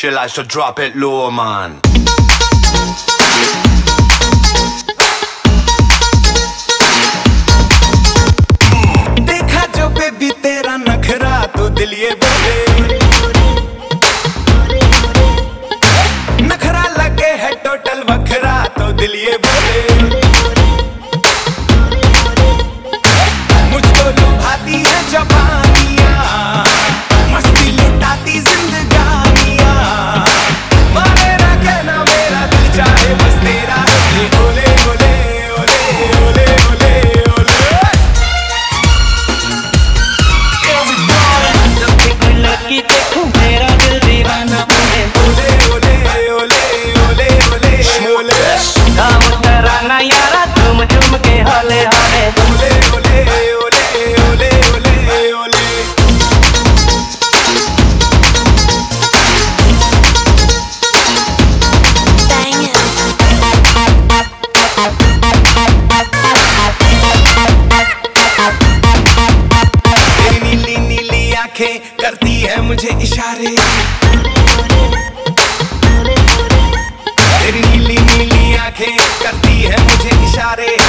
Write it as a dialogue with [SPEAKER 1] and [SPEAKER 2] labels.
[SPEAKER 1] she likes to drop it low, man.
[SPEAKER 2] देखा जो baby तेरा नखरा तो दिल ये बोले आँखें करती है मुझे इशारे। तेरी नीली नीली आँखें करती है मुझे इशारे।